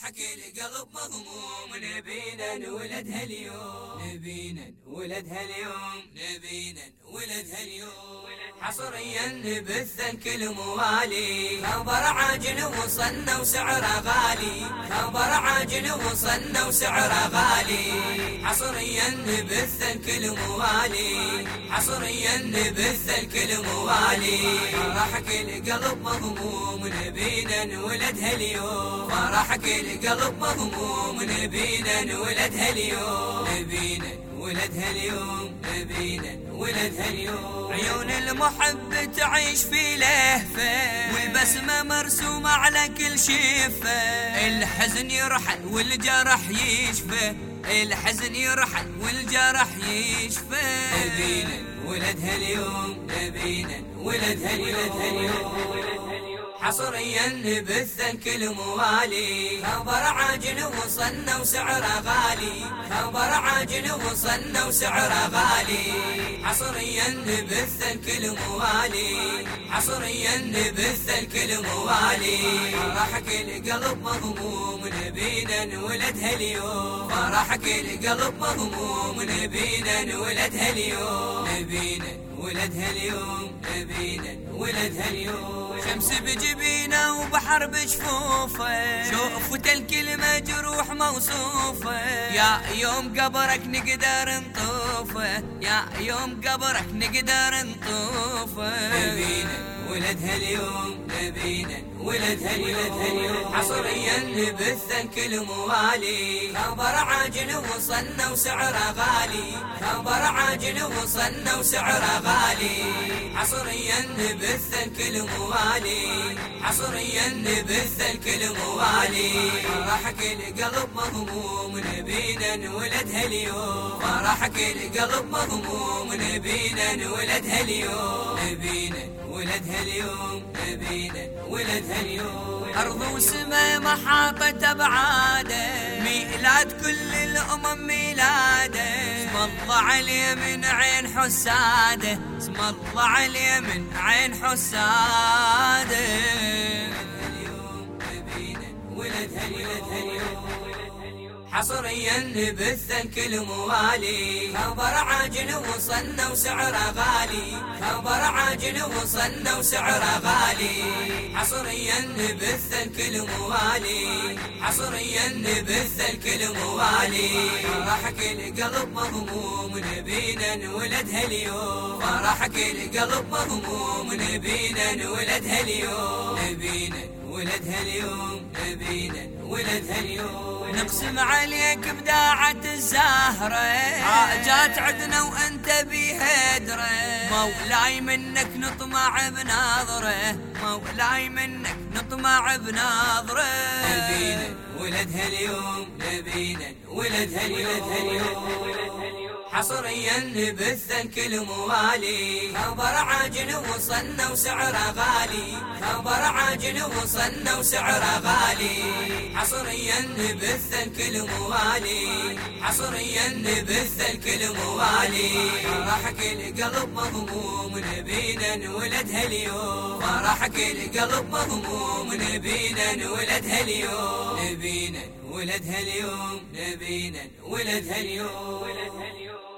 فرحك القلب مهموم نبينا نولدها اليوم نبينا نولدها اليوم نبينا نولدها اليوم حصريا نبث الكل موالي. خبر عاجل وصلنا وسعره غالي. خبر عاجل وصلنا وسعره غالي. حصريا نبث الكل موالي. حصريا نبث الكل موالي فرحك القلب مهموم نبينا نولدها اليوم. فرحك القلب مهموم نبينا نولدها اليوم. نبينا ولدها اليوم. نبينا ولدها اليوم. عيون المحب تعيش في لهفة. والبسمة مرسومة على كل شفة الحزن يرحل والجرح يشفى. الحزن يرحل والجرح يشفى. نبينا ولدها اليوم نبينا ولدها اليوم. حصريا نبث الكل موالي خبر عاجل وصلنا وسعره غالي. خبر عاجل وصلنا وسعره غالي. حصريا نبث الكل موالي حصريا نبث الكل موالي فرحك القلب مهموم نبينا نولدها اليوم فرحك القلب مهموم نبينا نولدها اليوم نبينا ولدها اليوم نبينا ولدها اليوم. شمس بجبينة وبحر بجفوفه شوفة الكلمة جروح موصوفة. يا يوم قبرك نقدر نطوفه. يا يوم قبرك نقدر نطوفه. نبينا ولدها اليوم نبينا ولدها اليوم حصريا نبث الكل موالي. خبر عاجل وصلنا وسعره غالي. خبر عاجل وصلنا وسعره غالي. حصريا نبث الكل موالي. حصريا نبث الكل موالي. فرحك القلب مهموم نبينا نولدها اليوم. فرحك القلب مهموم نبينا نولدها اليوم نبينا ولدها اليوم نبينا ولدها اليوم. أرض وسماء محاطة بعاده ميلاد كل الأمم ميلاده. اسم الله عليه من عين حساده. اسم الله عليه من عين حساده. حصريا نبث الكل موالي خبر عاجل وصلنا وسعره غالي. خبر عاجل وصلنا وسعره غالي. حصريا نبث الكل موالي حصريا نبث الكل موالي فرحك القلب مهموم نبينا نولدها اليوم فرحك القلب مهموم نبينا نولدها اليوم نبينا ولدها اليوم نبينا ولدها اليوم. نقسم عليك بداعة الزهرة. حاجات عدنا وأنت بيها درة مولاي منك نطمع بناظرة. مولاي منك نطمع بناظرة. نبينا ولدها اليوم نبينا ولدها اليوم. حصريا نبث الكل موالي خبر عاجل وصلنا وسعره غالي. خبر عاجل وصلنا وسعره غالي. حصريا نبث الكل موالي حصريا نبث الكل موالي فرحك القلب مهموم نبينا نولدها اليوم. فرحك القلب مهموم نبينا نولدها اليوم. نبينا ولدها اليوم نبينا ولدها اليوم.